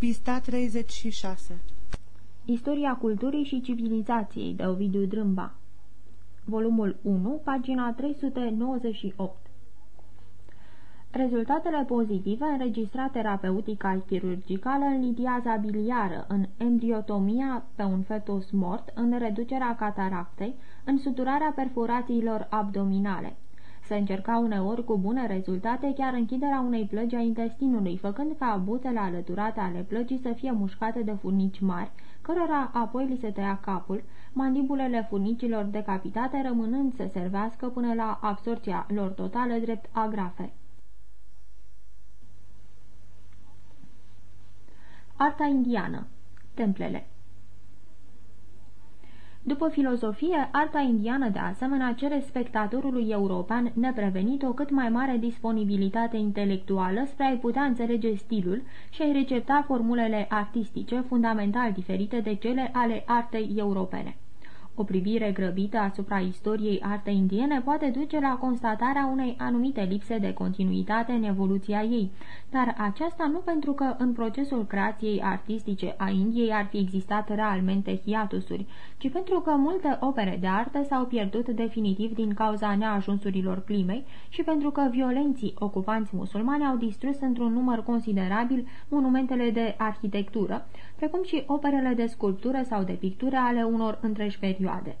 Pista 36 Istoria culturii și civilizației de Ovidiu Drâmba. Volumul 1, pagina 398 Rezultatele pozitive înregistrate terapeutica chirurgicală în litiaza biliară, în embriotomia pe un fetus mort, în reducerea cataractei, în suturarea perforațiilor abdominale. Se încerca uneori cu bune rezultate chiar închiderea unei plăgi a intestinului, făcând ca buțele alăturate ale plăgii să fie mușcate de furnici mari, cărora apoi li se tăia capul, mandibulele furnicilor decapitate rămânând să servească până la absorția lor totală drept agrafe. Arta indiană Templele după filozofie, arta indiană de asemenea cere spectatorului european neprevenit o cât mai mare disponibilitate intelectuală spre a-i putea înțelege stilul și a-i recepta formulele artistice fundamental diferite de cele ale artei europene. O privire grăbită asupra istoriei artei indiene poate duce la constatarea unei anumite lipse de continuitate în evoluția ei, dar aceasta nu pentru că în procesul creației artistice a Indiei ar fi existat realmente hiatusuri, ci pentru că multe opere de artă s-au pierdut definitiv din cauza neajunsurilor climei și pentru că violenții ocupanți musulmani au distrus într-un număr considerabil monumentele de arhitectură, precum și operele de sculptură sau de pictură ale unor întregi perioade.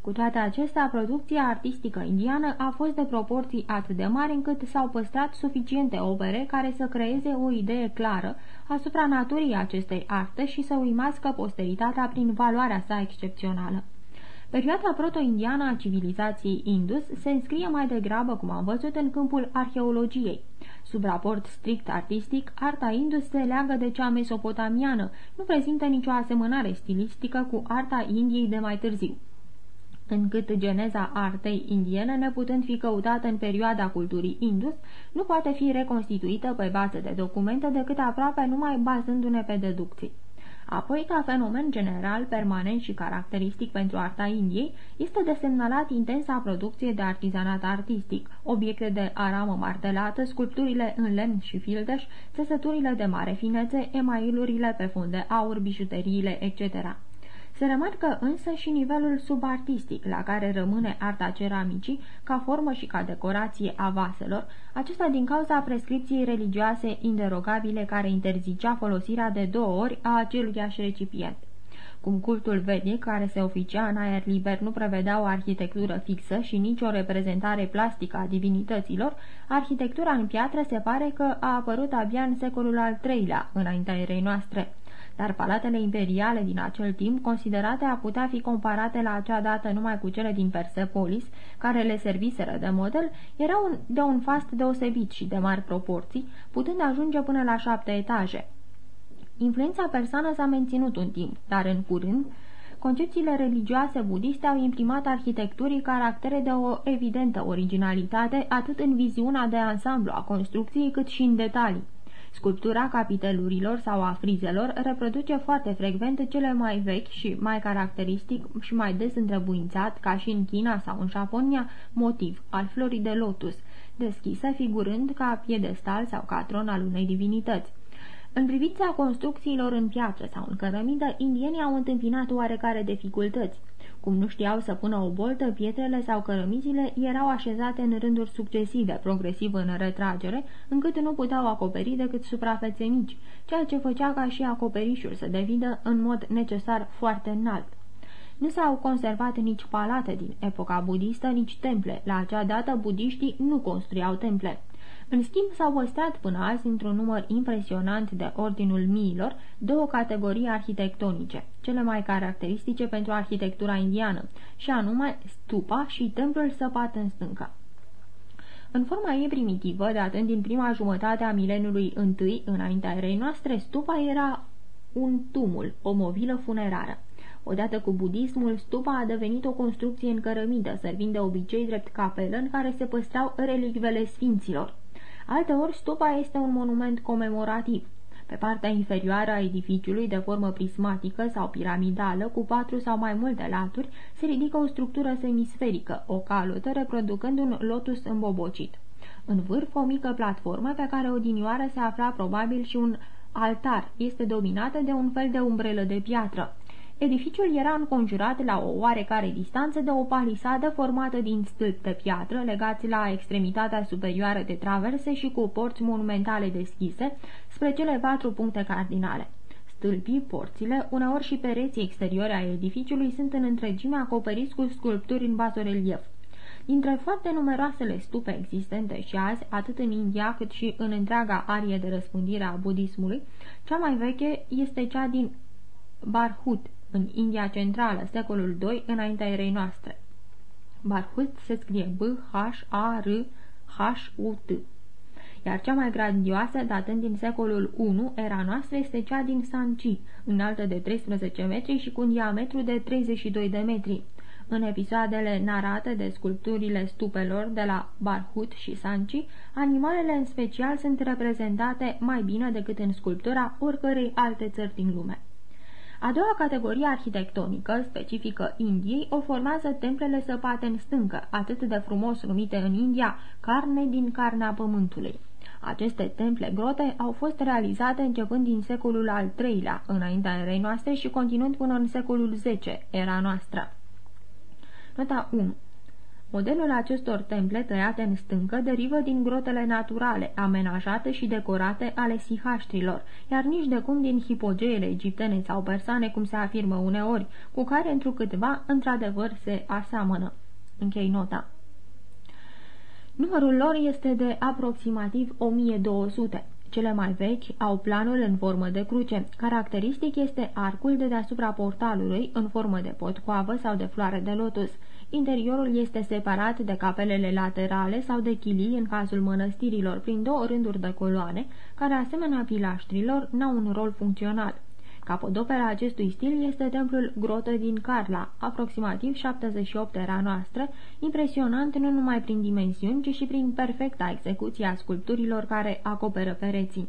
Cu toate acestea, producția artistică indiană a fost de proporții atât de mari încât s-au păstrat suficiente opere care să creeze o idee clară asupra naturii acestei arte și să uimască posteritatea prin valoarea sa excepțională. Perioada proto-indiană a civilizației Indus se înscrie mai degrabă, cum am văzut, în câmpul arheologiei. Sub raport strict artistic, arta Indus se leagă de cea mesopotamiană, nu prezintă nicio asemănare stilistică cu arta Indiei de mai târziu încât geneza artei indiene, neputând fi căutată în perioada culturii Indus, nu poate fi reconstituită pe bază de documente decât aproape numai bazându-ne pe deducții. Apoi, ca fenomen general, permanent și caracteristic pentru arta Indiei, este desemnalat intensa producție de artizanat artistic, obiecte de aramă martelată, sculpturile în lemn și fildeș, țesăturile de mare finețe, emailurile pe fund de aur, bijuteriile, etc. Se remarcă însă și nivelul subartistic, la care rămâne arta ceramicii, ca formă și ca decorație a vaselor, acesta din cauza prescripției religioase inderogabile care interzicea folosirea de două ori a aceluiași recipient. Cum cultul vedic, care se oficia în aer liber, nu prevedea o arhitectură fixă și nicio reprezentare plastică a divinităților, arhitectura în piatră se pare că a apărut abia în secolul al III-lea, înaintea erei noastre dar palatele imperiale din acel timp, considerate a putea fi comparate la acea dată numai cu cele din Persepolis, care le serviseră de model, erau de un fast deosebit și de mari proporții, putând ajunge până la șapte etaje. Influența persană s-a menținut un timp, dar în curând, concepțiile religioase budiste au imprimat arhitecturii caractere de o evidentă originalitate atât în viziunea de ansamblu a construcției cât și în detalii. Sculptura capitelurilor sau a frizelor reproduce foarte frecvent cele mai vechi și mai caracteristic și mai des întrebuințat, ca și în China sau în Japonia, motiv al florii de lotus, deschisă figurând ca piedestal sau ca tron al unei divinități. În privința construcțiilor în piatră sau în cărămidă, indienii au întâmpinat oarecare dificultăți. Cum nu știau să pună o boltă, pietrele sau cărămizile erau așezate în rânduri succesive, progresiv în retragere, încât nu puteau acoperi decât suprafețe mici, ceea ce făcea ca și acoperișul să devină în mod necesar foarte înalt. Nu s-au conservat nici palate din epoca budistă, nici temple. La acea dată, budiștii nu construiau temple. În schimb, s-au păstrat până azi, într-un număr impresionant de ordinul miilor, două categorii arhitectonice, cele mai caracteristice pentru arhitectura indiană, și anume stupa și templul săpat în stâncă. În forma ei primitivă, de atent din prima jumătate a mileniului întâi, înaintea erei noastre, stupa era un tumul, o movilă funerară. Odată cu budismul, stupa a devenit o construcție în cărămidă, servind de obicei drept capelă în care se păstrau relicvele sfinților. Alteori, stupa este un monument comemorativ. Pe partea inferioară a edificiului, de formă prismatică sau piramidală, cu patru sau mai multe laturi, se ridică o structură semisferică, o calotă reproducând un lotus îmbobocit. În vârf, o mică platformă pe care odinioară se afla probabil și un altar este dominată de un fel de umbrelă de piatră. Edificiul era înconjurat la o oarecare distanță de o palisadă formată din stâlpi de piatră legați la extremitatea superioară de traverse și cu porți monumentale deschise spre cele patru puncte cardinale. Stâlpii, porțile, uneori și pereții exteriori ai edificiului sunt în întregime acoperiți cu sculpturi în basorelief. Dintre foarte numeroasele stupe existente și azi, atât în India cât și în întreaga arie de răspândire a budismului, cea mai veche este cea din Barhut, în India Centrală, secolul II, înaintea erei noastre. Barhut se scrie B-H-A-R-H-U-T. Iar cea mai grandioasă, datând din secolul I, era noastră, este cea din Sanchi, înaltă de 13 metri și cu un diametru de 32 de metri. În episoadele narate de sculpturile stupelor de la Barhut și Sanchi, animalele în special sunt reprezentate mai bine decât în sculptura oricărei alte țări din lume. A doua categorie arhitectonică, specifică Indiei, o formează templele săpate în stâncă, atât de frumos numite în India carne din carnea pământului. Aceste temple grote au fost realizate începând din secolul al III-lea, înaintea erei noastre și continuând până în secolul X, era noastră. Nota 1 Modelul acestor temple tăiate în stâncă derivă din grotele naturale, amenajate și decorate ale sihaștrilor, iar nici de cum din hipogeele egiptene sau persane, cum se afirmă uneori, cu care întrucâtva într-adevăr se aseamănă. Închei nota. Numărul lor este de aproximativ 1200. Cele mai vechi au planul în formă de cruce. Caracteristic este arcul de deasupra portalului în formă de potcoavă sau de floare de lotus. Interiorul este separat de capelele laterale sau de chilii în cazul mănăstirilor prin două rânduri de coloane, care asemenea pilaștrilor n-au un rol funcțional. Capodopera acestui stil este templul Grotă din Carla, aproximativ 78 era noastră, impresionant nu numai prin dimensiuni, ci și prin perfecta execuție a sculpturilor care acoperă pereții.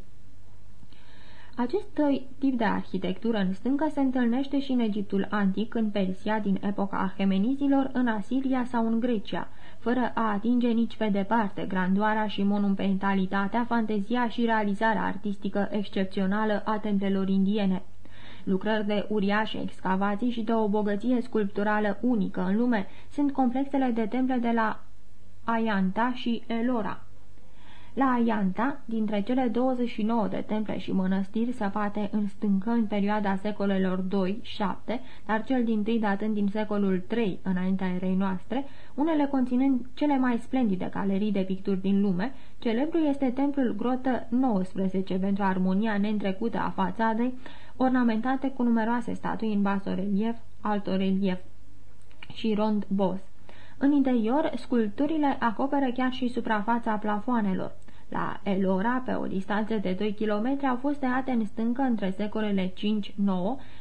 Acest tip de arhitectură în stâncă se întâlnește și în Egiptul antic, în Persia din epoca Ahemenizilor, în Asiria sau în Grecia, fără a atinge nici pe departe grandoarea și monumentalitatea, fantezia și realizarea artistică excepțională a templelor indiene. Lucrări de uriașe excavații și de o bogăție sculpturală unică în lume sunt complexele de temple de la Ayanta și Elora. La Ayanta, dintre cele 29 de temple și mănăstiri săpate în stâncă în perioada secolelor 2-7, dar cel din tâi datând din secolul 3 înaintea erei noastre, unele conținând cele mai splendide galerii de picturi din lume, celebru este templul grotă 19 pentru armonia neîntrecută a fațadei, ornamentate cu numeroase statui în basorelief, altorelief și rond bos. În interior, sculpturile acoperă chiar și suprafața plafoanelor. La Elora, pe o distanță de 2 km, au fost tăiate în stâncă între secolele 5-9,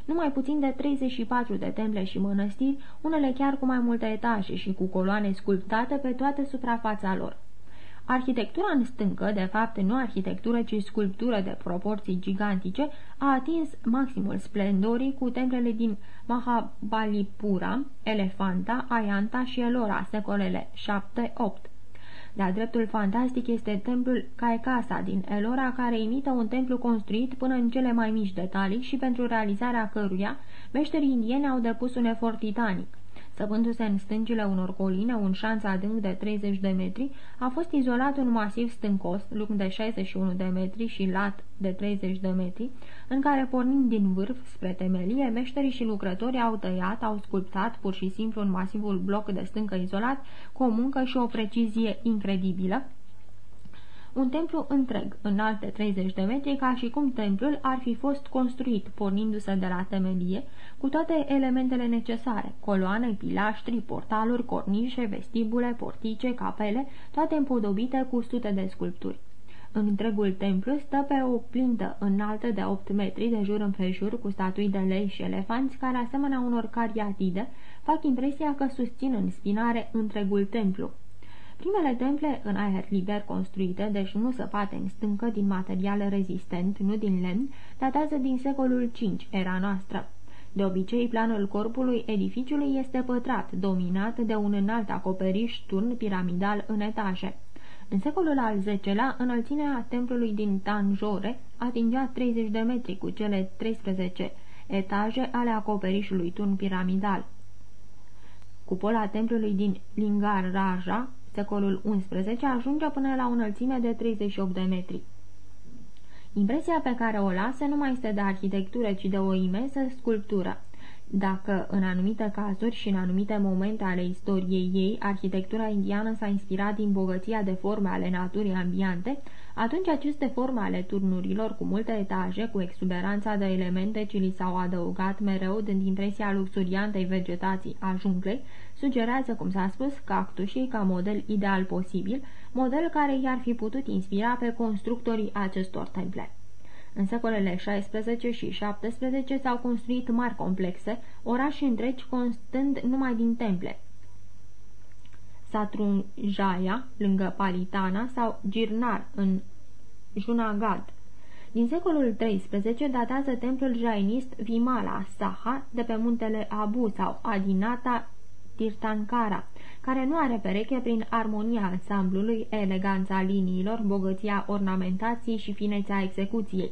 numai puțin de 34 de temple și mănăstiri, unele chiar cu mai multe etaje și cu coloane sculptate pe toată suprafața lor. Arhitectura în stâncă, de fapt nu arhitectură, ci sculptură de proporții gigantice, a atins maximul splendorii cu templele din Mahabalipura, Elefanta, Ayanta și Elora, secolele 7-8. De-a dreptul fantastic este templul Caecasa din Elora, care imită un templu construit până în cele mai mici detalii și pentru realizarea căruia meșterii indieni au depus un efort titanic. Săpându-se în stângile unor coline, un șanț adânc de 30 de metri, a fost izolat un masiv stâncos, lung de 61 de metri și lat de 30 de metri, în care, pornind din vârf spre temelie, meșterii și lucrătorii au tăiat, au sculptat pur și simplu un masivul bloc de stâncă izolat, cu o muncă și o precizie incredibilă, un templu întreg, în alte 30 de metri, ca și cum templul ar fi fost construit, pornindu-se de la temelie, cu toate elementele necesare, coloane, pilaștri, portaluri, cornișe, vestibule, portice, capele, toate împodobite cu sute de sculpturi. În întregul templu stă pe o plintă înaltă de 8 metri de jur împrejur cu statui de lei și elefanți care, asemenea unor cariatide, fac impresia că susțin în spinare întregul templu. Primele temple în aer liber construite, deci nu săpate în stâncă din material rezistent, nu din lemn, datează din secolul V, era noastră. De obicei, planul corpului edificiului este pătrat, dominat de un înalt acoperiș turn piramidal în etaje. În secolul al X-lea, înălțimea templului din Tanjore atingea 30 de metri cu cele 13 etaje ale acoperișului turn piramidal. Cupola templului din Lingar Raja, secolul XI, ajunge până la o înălțime de 38 de metri. Impresia pe care o lasă nu mai este de arhitectură, ci de o imensă sculptură. Dacă în anumite cazuri și în anumite momente ale istoriei ei, arhitectura indiană s-a inspirat din bogăția de forme ale naturii ambiante, atunci aceste forme ale turnurilor cu multe etaje, cu exuberanța de elemente ce li s-au adăugat mereu dând impresia luxuriantei vegetații a junglei, sugerează, cum s-a spus, cactușii ca model ideal posibil, model care i-ar fi putut inspira pe constructorii acestor temple. În secolele 16 și 17 s-au construit mari complexe, orașe întregi constând numai din temple. Satrunjaya, lângă Palitana, sau Girnar, în Junagadh. Din secolul XIII datează templul jainist Vimala Saha de pe muntele Abu sau Adinata Tirtankara, care nu are pereche prin armonia ansamblului, eleganța liniilor, bogăția ornamentației și finețea execuției.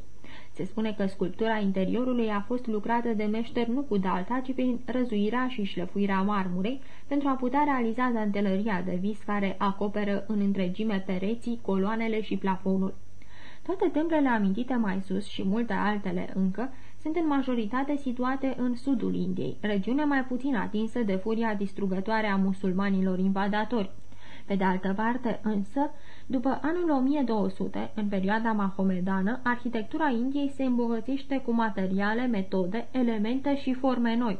Se spune că sculptura interiorului a fost lucrată de meșter nu cu dalta, ci prin răzuirea și șlefuirea marmurei, pentru a putea realiza dantelăria de vis care acoperă în întregime pereții, coloanele și plafonul. Toate templele amintite mai sus și multe altele încă sunt în majoritate situate în sudul Indiei, regiune mai puțin atinsă de furia distrugătoare a musulmanilor invadatori. Pe de altă parte, însă, după anul 1200, în perioada mahomedană, arhitectura Indiei se îmbogățește cu materiale, metode, elemente și forme noi.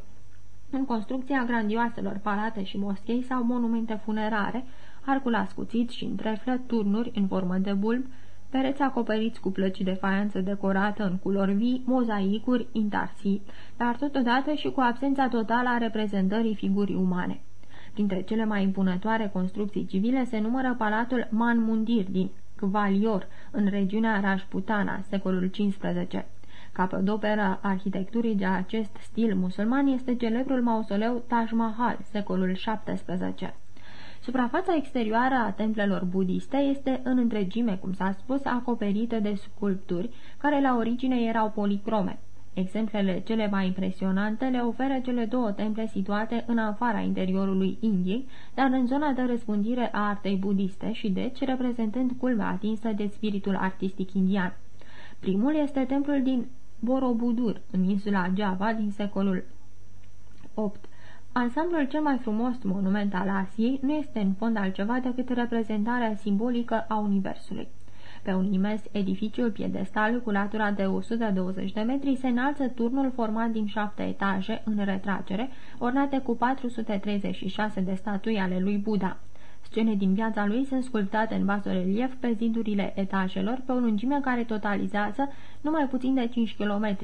În construcția grandioaselor palate și moschei sau monumente funerare, arcul ascuțit și întreflă, turnuri în formă de bulb, pereți acoperiți cu plăci de faianță decorată în culori vii, mozaicuri, intarsii, dar totodată și cu absența totală a reprezentării figurii umane. Printre cele mai impunătoare construcții civile se numără palatul Manmundir din Kvalior, în regiunea Rajputana, secolul XV. Capodopera arhitecturii de acest stil musulman este celebrul mausoleu Taj Mahal, secolul XVII. Suprafața exterioară a templelor budiste este în întregime, cum s-a spus, acoperită de sculpturi, care la origine erau policrome. Exemplele cele mai impresionante le oferă cele două temple situate în afara interiorului Indiei, dar în zona de răspândire a artei budiste și deci reprezentând culmea atinsă de spiritul artistic indian. Primul este templul din Borobudur, în insula Java din secolul 8. Ansamblul cel mai frumos monument al Asiei nu este în fond altceva decât reprezentarea simbolică a Universului. Pe un imens edificiu piedestal cu latura de 120 de metri se înalță turnul format din șapte etaje în retragere, ornate cu 436 de statui ale lui Buddha. Scene din viața lui sunt sculptate în relief pe zidurile etajelor pe o lungime care totalizează numai puțin de 5 km.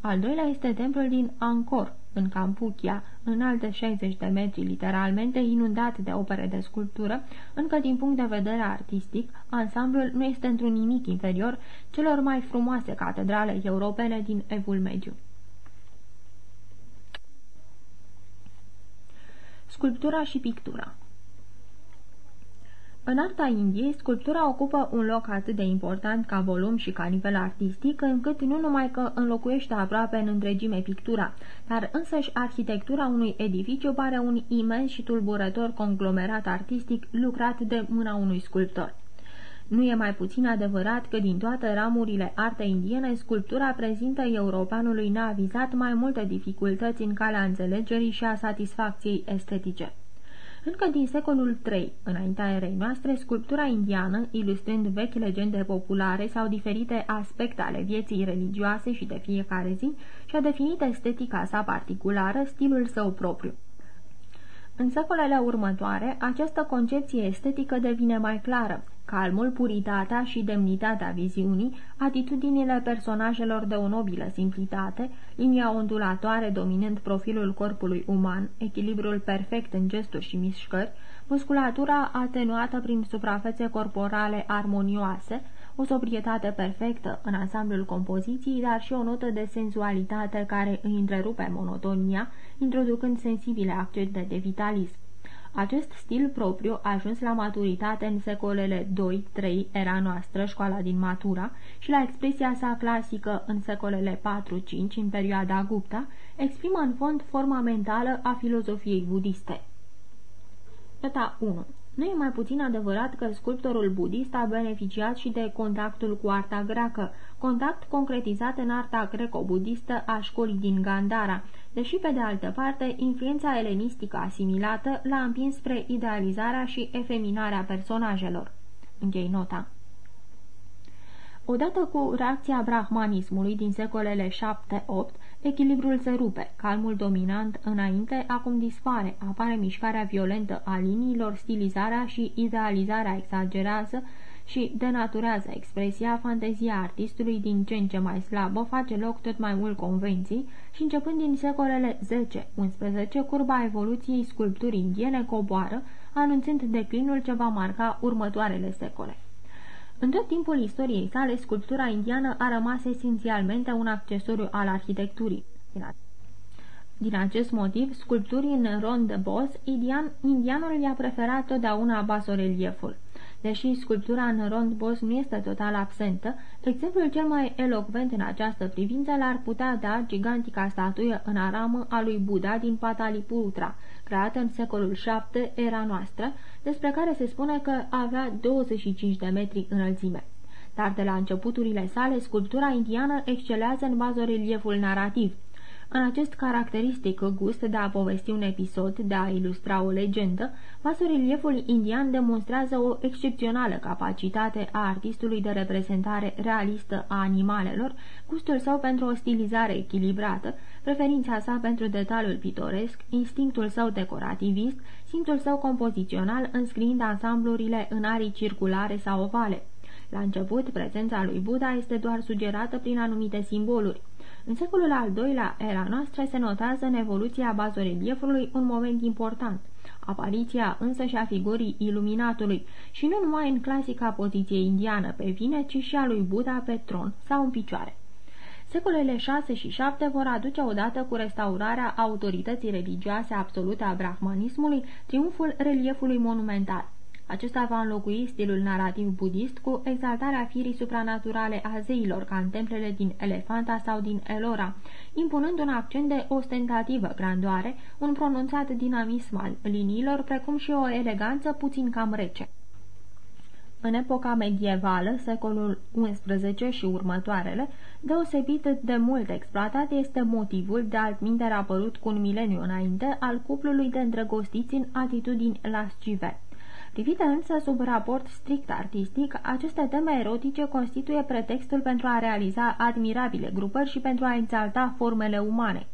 Al doilea este templul din Angkor, în Campuchia, înalt de 60 de metri, literalmente inundat de opere de sculptură, încă din punct de vedere artistic, ansamblul nu este într-un nimic inferior celor mai frumoase catedrale europene din Evul Mediu. Sculptura și pictura în arta Indiei, sculptura ocupă un loc atât de important ca volum și ca nivel artistic, încât nu numai că înlocuiește aproape în întregime pictura, dar însăși arhitectura unui edificiu pare un imens și tulburător conglomerat artistic lucrat de mâna unui sculptor. Nu e mai puțin adevărat că din toate ramurile artei indiene, sculptura prezintă europeanului neavizat mai multe dificultăți în calea înțelegerii și a satisfacției estetice. Încă din secolul III, înaintea erei noastre, sculptura indiană, ilustrând vechi legende populare sau diferite aspecte ale vieții religioase și de fiecare zi, și-a definit estetica sa particulară, stilul său propriu. În secolele următoare, această concepție estetică devine mai clară. Calmul, puritatea și demnitatea viziunii, atitudinile personajelor de o nobilă simplitate, linia ondulatoare dominând profilul corpului uman, echilibrul perfect în gesturi și mișcări, musculatura atenuată prin suprafețe corporale armonioase, o sobrietate perfectă în ansamblul compoziției, dar și o notă de senzualitate care îi întrerupe monotonia, introducând sensibile accente de vitalism. Acest stil propriu a ajuns la maturitate în secolele 2-3 era noastră, școala din Matura, și la expresia sa clasică în secolele 4-5, în perioada Gupta, exprimă în fond forma mentală a filozofiei budiste. Nota 1 nu e mai puțin adevărat că sculptorul budist a beneficiat și de contactul cu arta greacă, contact concretizat în arta greco-budistă a școlii din Gandhara, deși pe de altă parte influența elenistică asimilată l-a împins spre idealizarea și efeminarea personajelor. Închei nota. Odată cu reacția brahmanismului din secolele 7-8, echilibrul se rupe, calmul dominant înainte acum dispare, apare mișcarea violentă a liniilor, stilizarea și idealizarea exagerează și denaturează expresia, fantezia artistului din ce în ce mai slabă, face loc tot mai mult convenții și începând din secolele 10-11, curba evoluției sculpturii indiene coboară, anunțând declinul ce va marca următoarele secole. În tot timpul istoriei sale, sculptura indiană a rămas esențialmente un accesoriu al arhitecturii. Din acest motiv, sculpturii în rond de bos, indian, indianul i-a preferat totdeauna basorelieful. Deși sculptura în rond bos nu este total absentă, exemplul cel mai elocvent în această privință l-ar putea da gigantica statuie în aramă a lui Buddha din Pataliputra, creată în secolul VII era noastră, despre care se spune că avea 25 de metri înălțime. Dar de la începuturile sale, sculptura indiană excelează în bazorelieful narrativ – în acest caracteristic gust de a povesti un episod, de a ilustra o legendă, basorelieful indian demonstrează o excepțională capacitate a artistului de reprezentare realistă a animalelor, gustul său pentru o stilizare echilibrată, preferința sa pentru detaliul pitoresc, instinctul său decorativist, simțul său compozițional înscriind ansamblurile în arii circulare sau ovale. La început, prezența lui Buddha este doar sugerată prin anumite simboluri. În secolul al doilea era noastră se notează în evoluția bazoreliefului un moment important, apariția însă și a figurii iluminatului și nu numai în clasica poziție indiană pe vine, ci și a lui Buddha pe tron sau în picioare. Secolele 6 și 7 vor aduce odată cu restaurarea autorității religioase absolute a brahmanismului triumful reliefului monumental. Acesta va înlocui stilul narrativ budist cu exaltarea firii supranaturale a zeilor, ca în templele din Elefanta sau din Elora, impunând un accent de ostentativă grandoare, un pronunțat dinamism al liniilor, precum și o eleganță puțin cam rece. În epoca medievală, secolul XI și următoarele, deosebit de mult exploatat este motivul de altminteri apărut cu un mileniu înainte al cuplului de îndrăgostiți în atitudini lascive. Privite însă sub raport strict artistic, aceste teme erotice constituie pretextul pentru a realiza admirabile grupări și pentru a înțalta formele umane.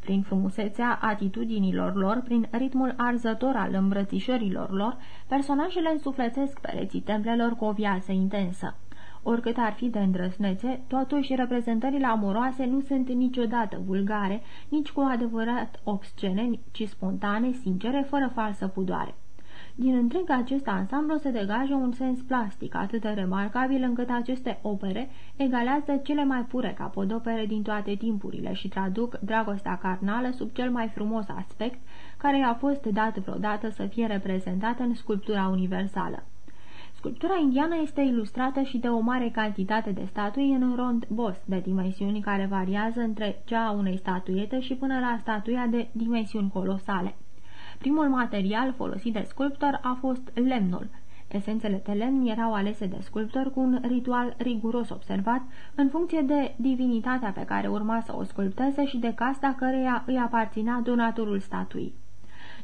Prin frumusețea atitudinilor lor, prin ritmul arzător al îmbrățișărilor lor, personajele însuflețesc pereții templelor cu o viață intensă. Oricât ar fi de îndrăsnețe, totuși reprezentările amoroase nu sunt niciodată vulgare, nici cu adevărat obscene, ci spontane, sincere, fără falsă pudoare. Din întreg acest ansamblu se degajă un sens plastic atât de remarcabil încât aceste opere egalează cele mai pure capodopere din toate timpurile și traduc dragostea carnală sub cel mai frumos aspect care a fost dat vreodată să fie reprezentată în sculptura universală. Sculptura indiană este ilustrată și de o mare cantitate de statui în rond bos, de dimensiuni care variază între cea a unei statuiete și până la statuia de dimensiuni colosale. Primul material folosit de sculptor a fost lemnul. Esențele de lemn erau alese de sculptor cu un ritual riguros observat în funcție de divinitatea pe care urma să o sculpteze și de casta căreia îi aparținea donatorul statuii.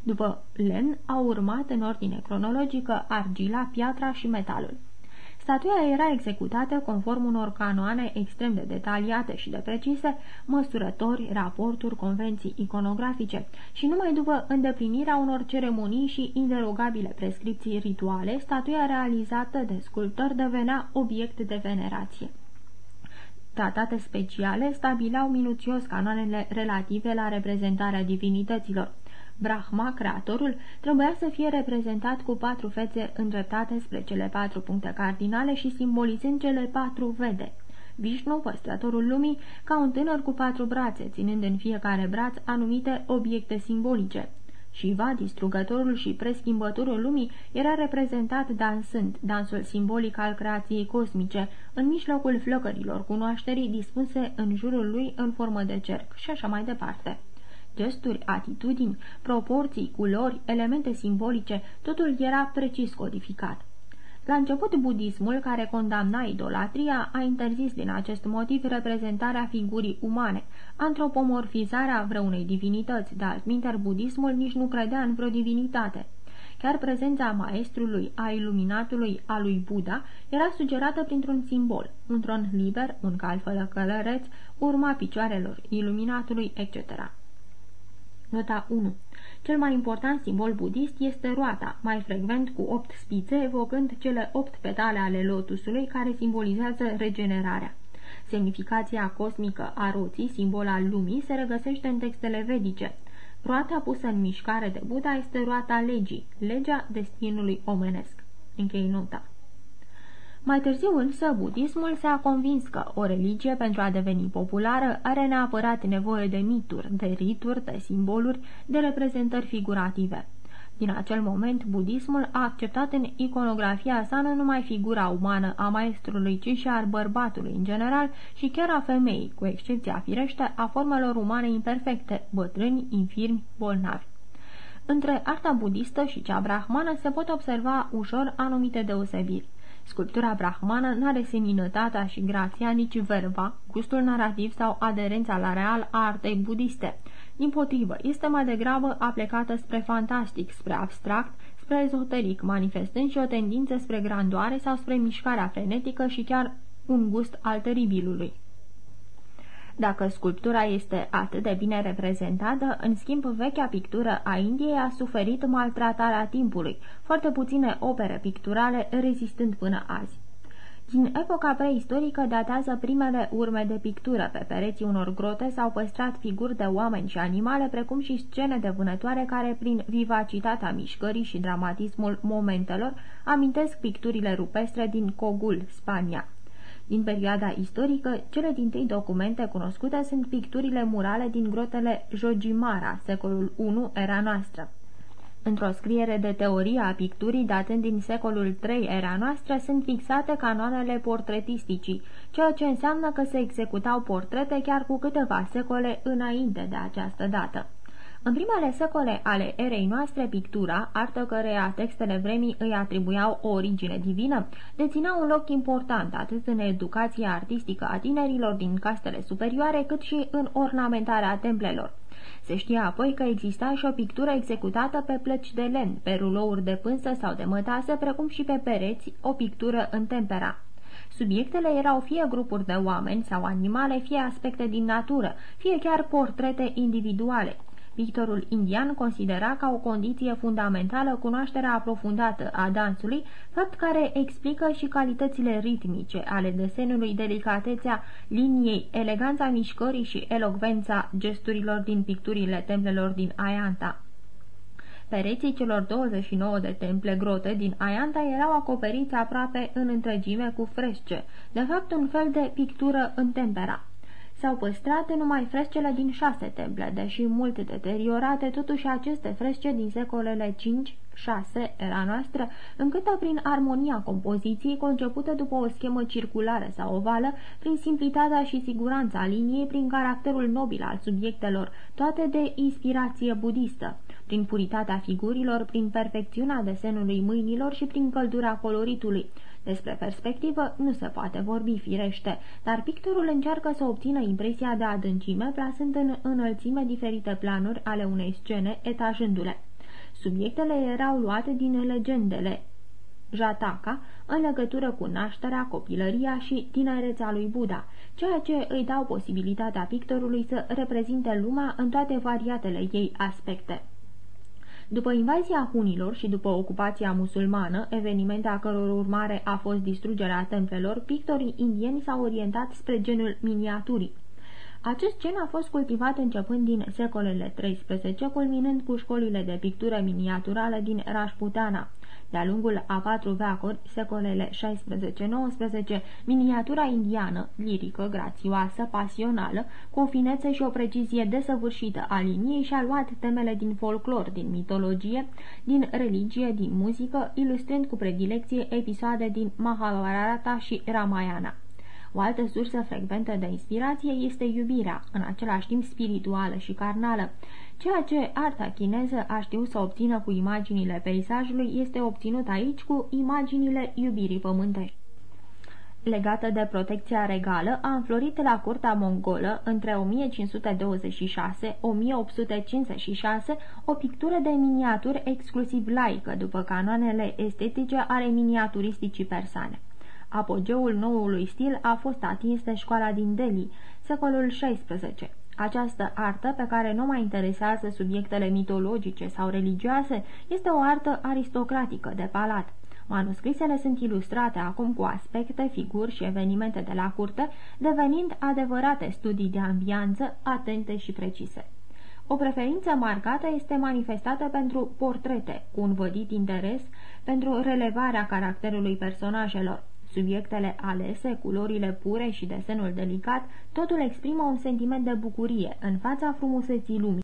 După lemn au urmat în ordine cronologică argila, piatra și metalul. Statuia era executată conform unor canoane extrem de detaliate și de precise, măsurători, raporturi, convenții iconografice și numai după îndeplinirea unor ceremonii și inderogabile prescripții rituale, statuia realizată de sculptor devenea obiect de venerație. Tratate speciale stabileau minuțios canoanele relative la reprezentarea divinităților. Brahma, creatorul, trebuia să fie reprezentat cu patru fețe îndreptate spre cele patru puncte cardinale și simbolizând cele patru vede. Vishnu, păstrătorul lumii, ca un tânăr cu patru brațe, ținând în fiecare braț anumite obiecte simbolice. Shiva, distrugătorul și preschimbătorul lumii, era reprezentat dansând, dansul simbolic al creației cosmice, în mijlocul flăcărilor cunoașterii dispuse în jurul lui în formă de cerc și așa mai departe. Gesturi, atitudini, proporții, culori, elemente simbolice, totul era precis codificat. La început, budismul, care condamna idolatria, a interzis din acest motiv reprezentarea figurii umane, antropomorfizarea vreunei divinități, dar altminteri budismul nici nu credea în vreo divinitate. Chiar prezența maestrului, a iluminatului, a lui Buddha, era sugerată printr-un simbol, un tron liber, un cal fără călăreț, urma picioarelor iluminatului, etc. Nota 1 cel mai important simbol budist este roata, mai frecvent cu opt spițe, evocând cele opt petale ale lotusului care simbolizează regenerarea. Semnificația cosmică a roții, simbol al lumii, se regăsește în textele vedice. Roata pusă în mișcare de Buddha este roata legii, legea destinului omenesc. Închei nota. Mai târziu însă, budismul s-a convins că o religie, pentru a deveni populară, are neapărat nevoie de mituri, de rituri, de simboluri, de reprezentări figurative. Din acel moment, budismul a acceptat în iconografia sa nu numai figura umană a maestrului, ci și a bărbatului în general și chiar a femeii, cu excepția firește a formelor umane imperfecte, bătrâni, infirmi, bolnavi. Între arta budistă și cea brahmană se pot observa ușor anumite deosebiri. Sculptura brahmană n-are seminătatea și grația, nici verba, gustul narrativ sau aderența la real a artei budiste. Din potrivă, este mai degrabă aplecată spre fantastic, spre abstract, spre ezoteric, manifestând și o tendință spre grandoare sau spre mișcarea frenetică și chiar un gust al teribilului. Dacă sculptura este atât de bine reprezentată, în schimb vechea pictură a Indiei a suferit maltratarea timpului, foarte puține opere picturale rezistând până azi. Din epoca preistorică datează primele urme de pictură. Pe pereții unor grote s-au păstrat figuri de oameni și animale, precum și scene de vânătoare care, prin vivacitatea mișcării și dramatismul momentelor, amintesc picturile rupestre din Cogul, Spania. Din perioada istorică, cele din tâi documente cunoscute sunt picturile murale din grotele Jojimara, secolul I era noastră. Într-o scriere de teorie a picturii datând din secolul III era noastră sunt fixate canoanele portretisticii, ceea ce înseamnă că se executau portrete chiar cu câteva secole înainte de această dată. În primele secole ale erei noastre, pictura, artă căreia textele vremii îi atribuiau o origine divină, deținea un loc important atât în educația artistică a tinerilor din castele superioare, cât și în ornamentarea templelor. Se știa apoi că exista și o pictură executată pe plăci de len, pe rulouri de pânsă sau de mătase, precum și pe pereți, o pictură în tempera. Subiectele erau fie grupuri de oameni sau animale, fie aspecte din natură, fie chiar portrete individuale. Pictorul indian considera ca o condiție fundamentală cunoașterea aprofundată a dansului, fapt care explică și calitățile ritmice ale desenului, delicatețea liniei, eleganța mișcării și elocvența gesturilor din picturile templelor din Ayanta. Pereții celor 29 de temple grote din Ayanta erau acoperiți aproape în întregime cu fresce, de fapt un fel de pictură în tempera. S-au păstrat numai frescele din șase temple, deși mult deteriorate, totuși aceste fresce din secolele 5 6 era noastră, încâtă prin armonia compoziției concepută după o schemă circulară sau ovală, prin simplitatea și siguranța liniei, prin caracterul nobil al subiectelor, toate de inspirație budistă, prin puritatea figurilor, prin perfecțiunea desenului mâinilor și prin căldura coloritului. Despre perspectivă nu se poate vorbi firește, dar pictorul încearcă să obțină impresia de adâncime, plasând în înălțime diferite planuri ale unei scene, etajându-le. Subiectele erau luate din legendele Jataka în legătură cu nașterea, copilăria și tinerețea lui Buddha, ceea ce îi dau posibilitatea pictorului să reprezinte lumea în toate variatele ei aspecte. După invazia hunilor și după ocupația musulmană, evenimente a căror urmare a fost distrugerea templelor, pictorii indieni s-au orientat spre genul miniaturii. Acest gen a fost cultivat începând din secolele 13, culminând cu școlile de pictură miniaturală din Rajputana. De-a lungul a patru veacuri, secolele 16-19, miniatura indiană, lirică, grațioasă, pasională, cu o finețe și o precizie desăvârșită a liniei și-a luat temele din folclor, din mitologie, din religie, din muzică, ilustrând cu predilecție episoade din Mahabharata și Ramayana. O altă sursă frecventă de inspirație este iubirea, în același timp spirituală și carnală. Ceea ce arta chineză a știut să obțină cu imaginile peisajului este obținut aici cu imaginile iubirii pământești legată de protecția regală, a înflorit la curtea mongolă între 1526-1856 o pictură de miniaturi exclusiv laică, după canoanele estetice ale miniaturisticii persane. Apogeul noului stil a fost atins de școala din Delhi, secolul XVI. Această artă, pe care nu mai interesează subiectele mitologice sau religioase, este o artă aristocratică de palat. Manuscrisele sunt ilustrate acum cu aspecte, figuri și evenimente de la curte, devenind adevărate studii de ambianță, atente și precise. O preferință marcată este manifestată pentru portrete, cu un vădit interes pentru relevarea caracterului personajelor, Subiectele alese, culorile pure și desenul delicat, totul exprimă un sentiment de bucurie în fața frumuseții lumii.